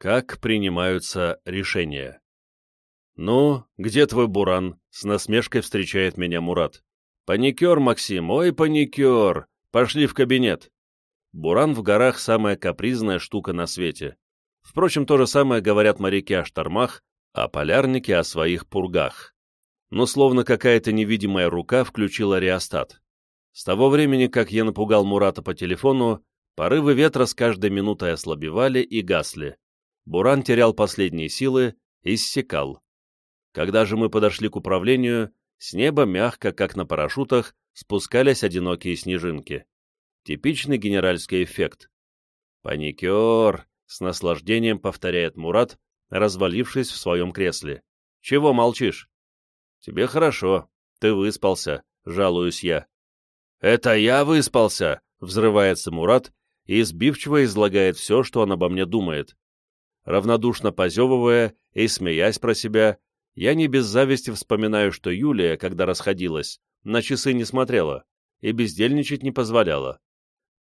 Как принимаются решения? «Ну, где твой буран?» — с насмешкой встречает меня Мурат. «Паникер, Максим, ой, паникер! Пошли в кабинет!» Буран в горах — самая капризная штука на свете. Впрочем, то же самое говорят моряки о штормах, а полярники о своих пургах. Но словно какая-то невидимая рука включила реостат. С того времени, как я напугал Мурата по телефону, порывы ветра с каждой минутой ослабевали и гасли. Буран терял последние силы, иссякал. Когда же мы подошли к управлению, с неба мягко, как на парашютах, спускались одинокие снежинки. Типичный генеральский эффект. «Паникер!» — с наслаждением повторяет Мурат, развалившись в своем кресле. «Чего молчишь?» «Тебе хорошо. Ты выспался», — жалуюсь я. «Это я выспался!» — взрывается Мурат и избивчиво излагает все, что он обо мне думает. Равнодушно позевывая и смеясь про себя, я не без зависти вспоминаю, что Юлия, когда расходилась, на часы не смотрела и бездельничать не позволяла.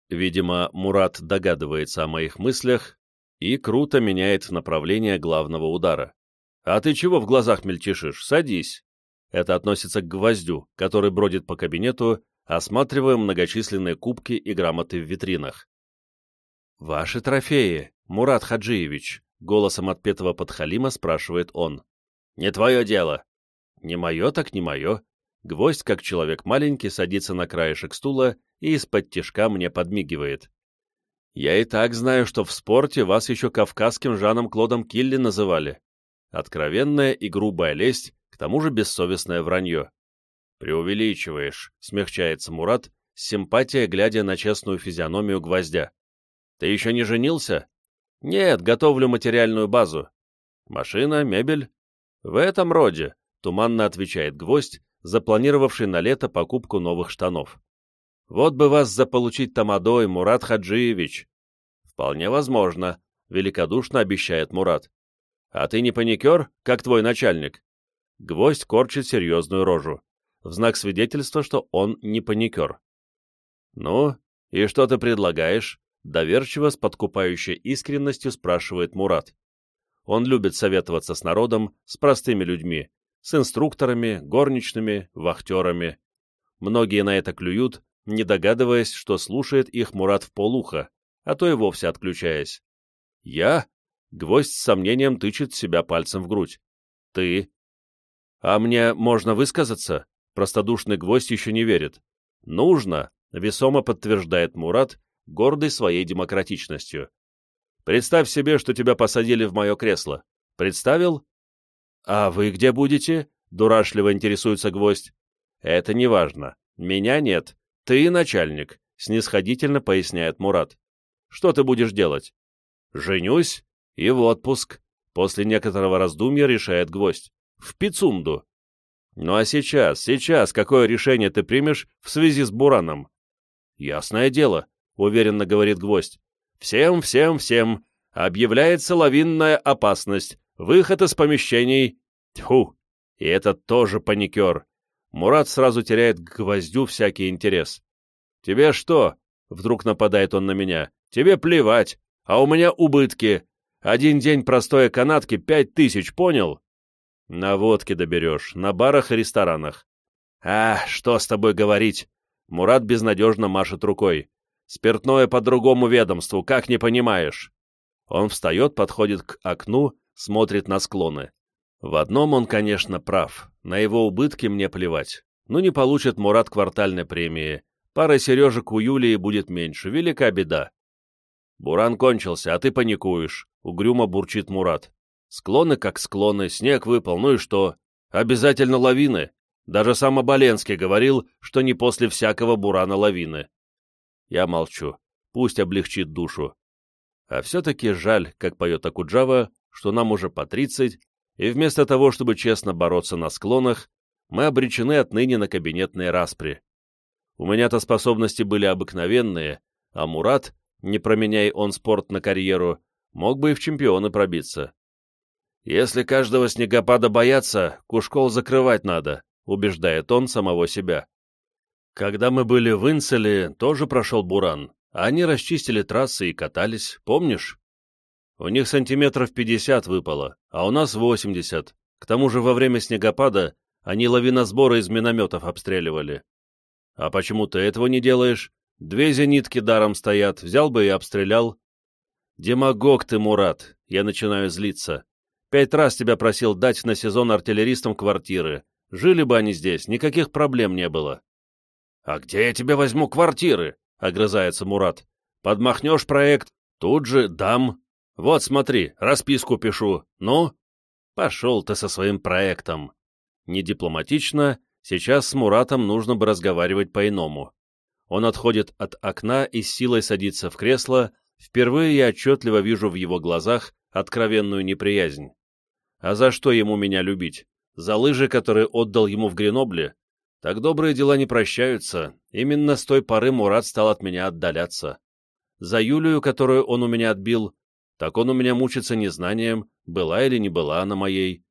Видимо, Мурат догадывается о моих мыслях и круто меняет направление главного удара. «А ты чего в глазах мельтешишь? Садись!» Это относится к гвоздю, который бродит по кабинету, осматривая многочисленные кубки и грамоты в витринах. «Ваши трофеи, Мурат Хаджиевич», — голосом отпетого подхалима спрашивает он. «Не твое дело». «Не мое, так не мое». Гвоздь, как человек маленький, садится на краешек стула и из-под тишка мне подмигивает. «Я и так знаю, что в спорте вас еще кавказским Жаном Клодом Килли называли. Откровенная и грубая лесть, к тому же бессовестное вранье». «Преувеличиваешь», — смягчается Мурат, с симпатией глядя на честную физиономию гвоздя. «Ты еще не женился?» «Нет, готовлю материальную базу». «Машина, мебель?» «В этом роде», — туманно отвечает гвоздь, запланировавший на лето покупку новых штанов. «Вот бы вас заполучить тамадой, Мурат Хаджиевич!» «Вполне возможно», — великодушно обещает Мурат. «А ты не паникер, как твой начальник?» Гвоздь корчит серьезную рожу, в знак свидетельства, что он не паникер. «Ну, и что ты предлагаешь?» Доверчиво, с подкупающей искренностью спрашивает Мурат. Он любит советоваться с народом, с простыми людьми, с инструкторами, горничными, вахтерами. Многие на это клюют, не догадываясь, что слушает их Мурат в полухо, а то и вовсе отключаясь. «Я?» — гвоздь с сомнением тычет себя пальцем в грудь. «Ты?» «А мне можно высказаться?» Простодушный гвоздь еще не верит. «Нужно», — весомо подтверждает Мурат, гордый своей демократичностью. Представь себе, что тебя посадили в мое кресло. Представил? А вы где будете? Дурашливо интересуется гвоздь. Это не важно. Меня нет. Ты начальник, снисходительно поясняет Мурат. Что ты будешь делать? Женюсь и в отпуск. После некоторого раздумья решает гвоздь. В Пицунду. Ну а сейчас, сейчас, какое решение ты примешь в связи с Бураном? Ясное дело, уверенно говорит гвоздь. Всем, всем, всем. Объявляется лавинная опасность. Выход из помещений. Тьфу. И это тоже паникер. Мурат сразу теряет к гвоздю всякий интерес. «Тебе что?» — вдруг нападает он на меня. «Тебе плевать, а у меня убытки. Один день простой канатки — пять тысяч, понял?» «На водке доберешь, на барах и ресторанах». «А, что с тобой говорить?» Мурат безнадежно машет рукой. Спиртное по другому ведомству, как не понимаешь?» Он встает, подходит к окну, смотрит на склоны. В одном он, конечно, прав. На его убытки мне плевать. Ну, не получит Мурат квартальной премии. Пара сережек у Юлии будет меньше. Велика беда. Буран кончился, а ты паникуешь. Угрюмо бурчит Мурат. Склоны как склоны, снег выпал, ну и что? Обязательно лавины. Даже сам Оболенский говорил, что не после всякого бурана лавины. Я молчу. Пусть облегчит душу. А все-таки жаль, как поет Акуджава, что нам уже по тридцать, и вместо того, чтобы честно бороться на склонах, мы обречены отныне на кабинетные распри. У меня-то способности были обыкновенные, а Мурат, не променяй он спорт на карьеру, мог бы и в чемпионы пробиться. «Если каждого снегопада бояться, Кушкол закрывать надо», убеждает он самого себя. Когда мы были в Инцеле, тоже прошел буран. Они расчистили трассы и катались, помнишь? У них сантиметров 50 выпало, а у нас 80. К тому же во время снегопада они лавиносборы из минометов обстреливали. А почему ты этого не делаешь? Две зенитки даром стоят, взял бы и обстрелял. Демагог ты, Мурат, я начинаю злиться. Пять раз тебя просил дать на сезон артиллеристам квартиры. Жили бы они здесь, никаких проблем не было. А где я тебе возьму квартиры? Огрызается Мурат. Подмахнешь проект, тут же дам. Вот смотри, расписку пишу. Ну? Пошел ты со своим проектом. Не дипломатично, сейчас с Муратом нужно бы разговаривать по-иному. Он отходит от окна и с силой садится в кресло, впервые я отчетливо вижу в его глазах откровенную неприязнь. А за что ему меня любить? За лыжи, которые отдал ему в Гренобле? Так добрые дела не прощаются, именно с той поры Мурат стал от меня отдаляться. За Юлию, которую он у меня отбил, так он у меня мучится незнанием, была или не была она моей.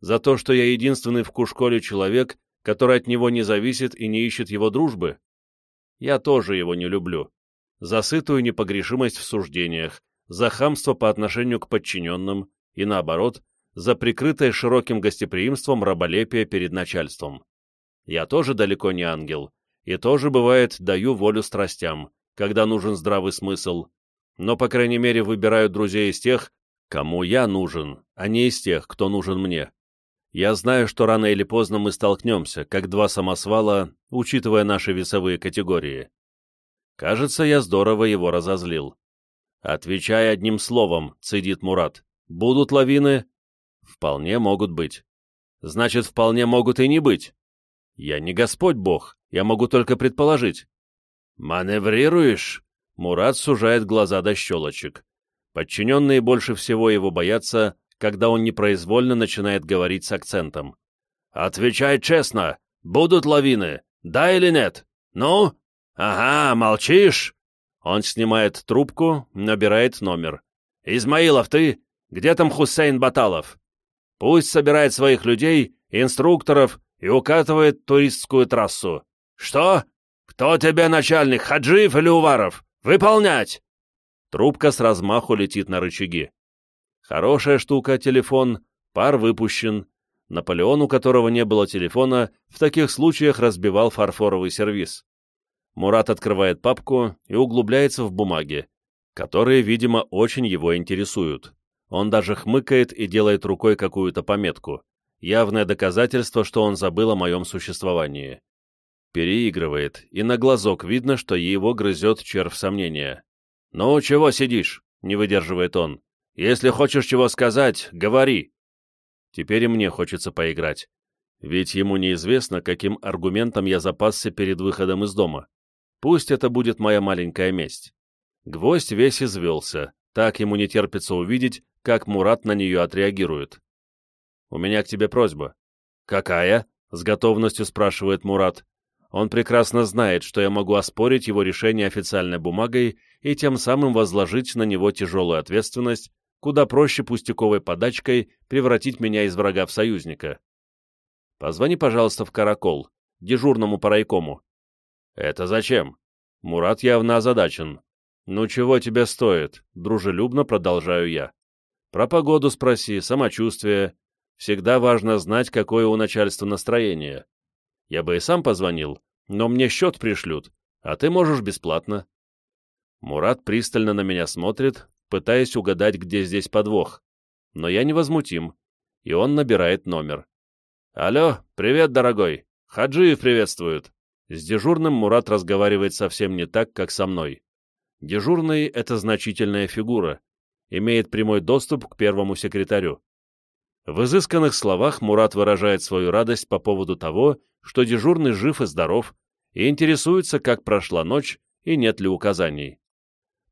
За то, что я единственный в Кушколе человек, который от него не зависит и не ищет его дружбы. Я тоже его не люблю. За сытую непогрешимость в суждениях, за хамство по отношению к подчиненным и, наоборот, за прикрытое широким гостеприимством раболепие перед начальством. Я тоже далеко не ангел, и тоже, бывает, даю волю страстям, когда нужен здравый смысл, но, по крайней мере, выбираю друзей из тех, кому я нужен, а не из тех, кто нужен мне. Я знаю, что рано или поздно мы столкнемся, как два самосвала, учитывая наши весовые категории. Кажется, я здорово его разозлил. «Отвечай одним словом», — цедит Мурат. «Будут лавины?» «Вполне могут быть». «Значит, вполне могут и не быть». «Я не Господь Бог, я могу только предположить». «Маневрируешь?» Мурат сужает глаза до щелочек. Подчиненные больше всего его боятся, когда он непроизвольно начинает говорить с акцентом. «Отвечай честно! Будут лавины? Да или нет? Ну? Ага, молчишь?» Он снимает трубку, набирает номер. «Измаилов, ты? Где там Хусейн Баталов? Пусть собирает своих людей, инструкторов и укатывает туристскую трассу. Что? Кто тебе начальник, Хаджиев или Уваров? Выполнять!» Трубка с размаху летит на рычаги. Хорошая штука, телефон, пар выпущен. Наполеон, у которого не было телефона, в таких случаях разбивал фарфоровый сервиз. Мурат открывает папку и углубляется в бумаги, которые, видимо, очень его интересуют. Он даже хмыкает и делает рукой какую-то пометку. Явное доказательство, что он забыл о моем существовании. Переигрывает, и на глазок видно, что его грызет червь сомнения. «Ну, чего сидишь?» — не выдерживает он. «Если хочешь чего сказать, говори!» Теперь и мне хочется поиграть. Ведь ему неизвестно, каким аргументом я запасся перед выходом из дома. Пусть это будет моя маленькая месть. Гвоздь весь извелся, так ему не терпится увидеть, как Мурат на нее отреагирует. «У меня к тебе просьба». «Какая?» — с готовностью спрашивает Мурат. Он прекрасно знает, что я могу оспорить его решение официальной бумагой и тем самым возложить на него тяжелую ответственность, куда проще пустяковой подачкой превратить меня из врага в союзника. Позвони, пожалуйста, в Каракол, дежурному по райкому. «Это зачем?» Мурат явно озадачен. «Ну чего тебе стоит?» — дружелюбно продолжаю я. «Про погоду спроси, самочувствие. Всегда важно знать, какое у начальства настроение. Я бы и сам позвонил, но мне счет пришлют, а ты можешь бесплатно». Мурат пристально на меня смотрит, пытаясь угадать, где здесь подвох. Но я невозмутим, и он набирает номер. «Алло, привет, дорогой! Хаджиев приветствует!» С дежурным Мурат разговаривает совсем не так, как со мной. Дежурный — это значительная фигура, имеет прямой доступ к первому секретарю. В изысканных словах Мурат выражает свою радость по поводу того, что дежурный жив и здоров, и интересуется, как прошла ночь и нет ли указаний.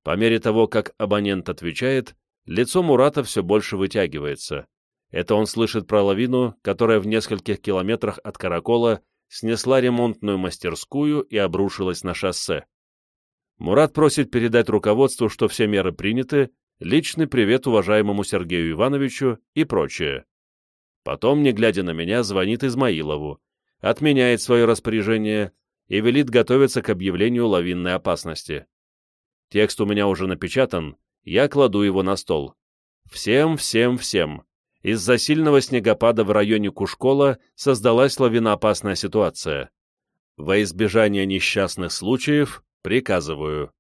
По мере того, как абонент отвечает, лицо Мурата все больше вытягивается. Это он слышит про лавину, которая в нескольких километрах от Каракола снесла ремонтную мастерскую и обрушилась на шоссе. Мурат просит передать руководству, что все меры приняты, личный привет уважаемому Сергею Ивановичу и прочее. Потом, не глядя на меня, звонит Измаилову, отменяет свое распоряжение и велит готовиться к объявлению лавинной опасности. Текст у меня уже напечатан, я кладу его на стол. Всем, всем, всем. Из-за сильного снегопада в районе Кушкола создалась лавиноопасная ситуация. Во избежание несчастных случаев приказываю